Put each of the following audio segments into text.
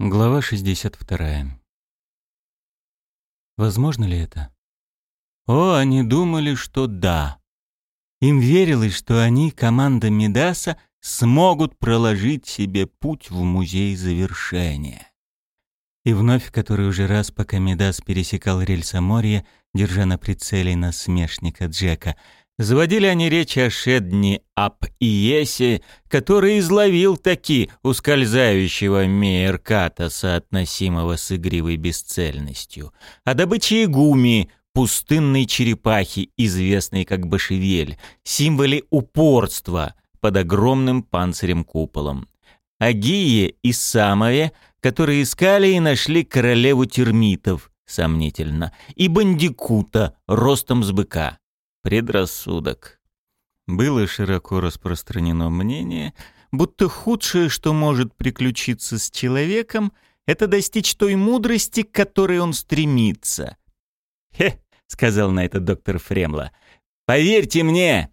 Глава 62. Возможно ли это? О, они думали, что да. Им верилось, что они, команда Медаса, смогут проложить себе путь в музей завершения. И вновь, который уже раз, пока Медас пересекал рельсоморье, держа на прицеле насмешника Джека, Заводили они речь о Шедни об Иесе, который изловил таки ускользающего Мейерката, соотносимого с игривой бесцельностью, о добыче игуми, пустынной черепахи, известной как Башевель, символе упорства под огромным панцирем-куполом, о Гие и Самове, которые искали и нашли королеву термитов, сомнительно, и Бандикута, ростом с быка предрассудок. Было широко распространено мнение, будто худшее, что может приключиться с человеком, это достичь той мудрости, к которой он стремится. «Хе», — сказал на это доктор Фремла, — «поверьте мне,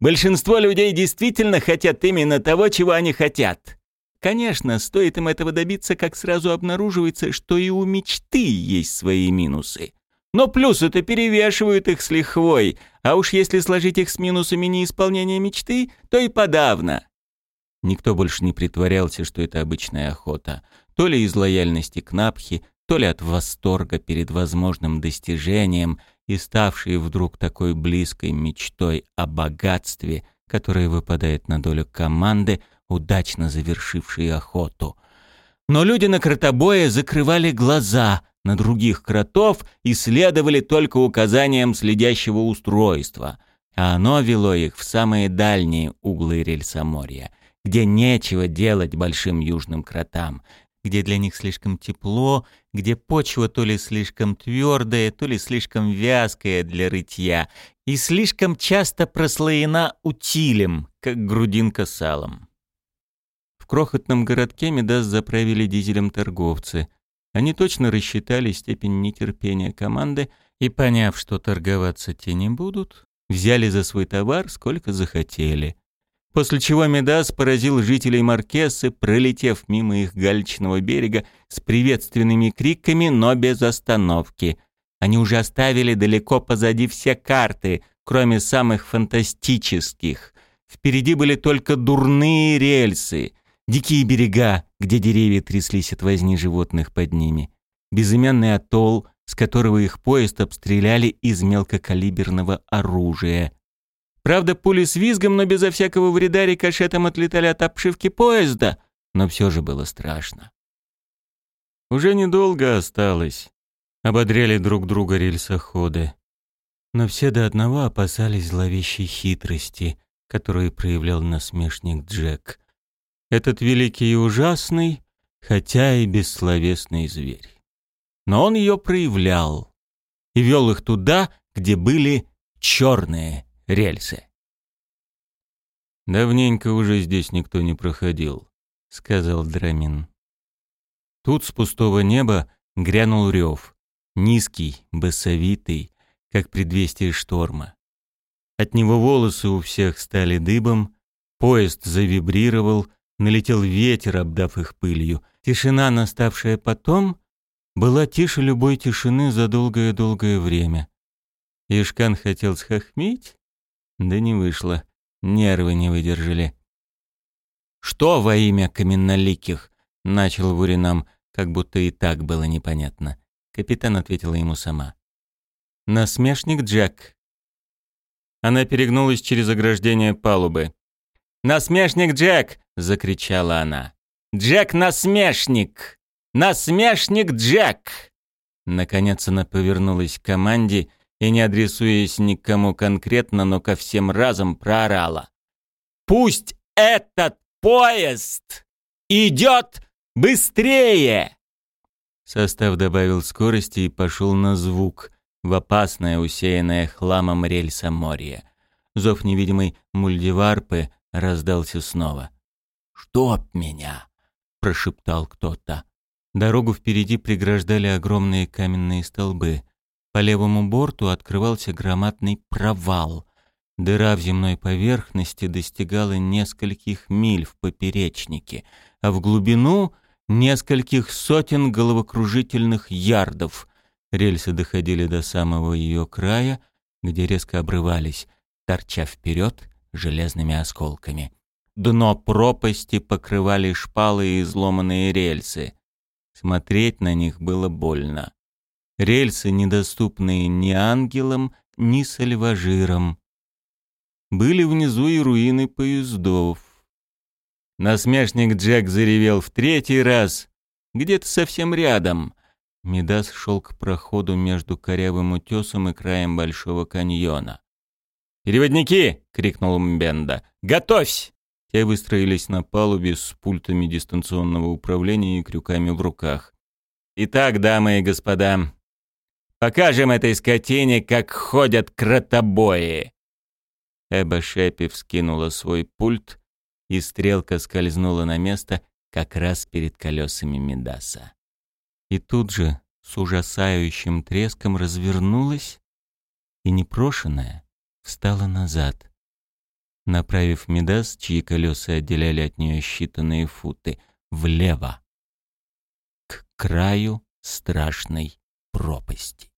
большинство людей действительно хотят именно того, чего они хотят. Конечно, стоит им этого добиться, как сразу обнаруживается, что и у мечты есть свои минусы. Но плюсы-то перевешивают их с лихвой, а уж если сложить их с минусами неисполнения мечты, то и подавно. Никто больше не притворялся, что это обычная охота. То ли из лояльности к Напхе, то ли от восторга перед возможным достижением и ставшей вдруг такой близкой мечтой о богатстве, которое выпадает на долю команды, удачно завершившей охоту. Но люди на кротобое закрывали глаза — на других кротов и следовали только указаниям следящего устройства, а оно вело их в самые дальние углы рельсоморья, где нечего делать большим южным кротам, где для них слишком тепло, где почва то ли слишком твердая, то ли слишком вязкая для рытья и слишком часто прослоена утилем, как грудинка салом. В крохотном городке Медас заправили дизелем торговцы — они точно рассчитали степень нетерпения команды и, поняв, что торговаться те не будут, взяли за свой товар сколько захотели. После чего Медас поразил жителей Маркесы, пролетев мимо их галечного берега с приветственными криками, но без остановки. Они уже оставили далеко позади все карты, кроме самых фантастических. Впереди были только дурные рельсы — Дикие берега, где деревья тряслись от возни животных под ними. Безымянный атолл, с которого их поезд обстреляли из мелкокалиберного оружия. Правда, пули с визгом, но безо всякого вреда рикошетом отлетали от обшивки поезда, но все же было страшно. Уже недолго осталось. Ободряли друг друга рельсоходы. Но все до одного опасались зловещей хитрости, которую проявлял насмешник Джек этот великий и ужасный, хотя и бессловесный зверь. Но он ее проявлял и вел их туда, где были черные рельсы. «Давненько уже здесь никто не проходил», — сказал Драмин. Тут с пустого неба грянул рев, низкий, басовитый, как предвестие шторма. От него волосы у всех стали дыбом, поезд завибрировал, налетел ветер, обдав их пылью. Тишина, наставшая потом, была тише любой тишины за долгое-долгое время. Ишкан хотел схохмить, да не вышло, нервы не выдержали. «Что во имя каменноликих?» — начал Вуринам, как будто и так было непонятно. Капитан ответила ему сама. «Насмешник Джек». Она перегнулась через ограждение палубы. «Насмешник Джек!» — закричала она. «Джек-насмешник! Насмешник Джек!» Наконец она повернулась к команде и, не адресуясь никому конкретно, но ко всем разом проорала. «Пусть этот поезд идет быстрее!» Состав добавил скорости и пошел на звук, в опасное, усеянное хламом рельса море. Зов невидимой мульдиварпы раздался снова. «Чтоб меня!» — прошептал кто-то. Дорогу впереди преграждали огромные каменные столбы. По левому борту открывался громадный провал. Дыра в земной поверхности достигала нескольких миль в поперечнике, а в глубину нескольких сотен головокружительных ярдов. Рельсы доходили до самого ее края, где резко обрывались, торча вперед железными осколками. Дно пропасти покрывали шпалы и изломанные рельсы. Смотреть на них было больно. Рельсы, недоступные ни ангелам, ни сальважирам. Были внизу и руины поездов. Насмешник Джек заревел в третий раз, где-то совсем рядом. Медас шел к проходу между корявым утесом и краем Большого каньона. «Переводники!» — крикнул Мбенда. «Готовься!» Те выстроились на палубе с пультами дистанционного управления и крюками в руках. «Итак, дамы и господа, покажем этой скотине, как ходят кротобои!» Эба Шепи вскинула свой пульт, и стрелка скользнула на место как раз перед колесами Медаса. И тут же с ужасающим треском развернулась и непрошенная встала назад направив Медас, чьи колеса отделяли от нее считанные футы, влево, к краю страшной пропасти.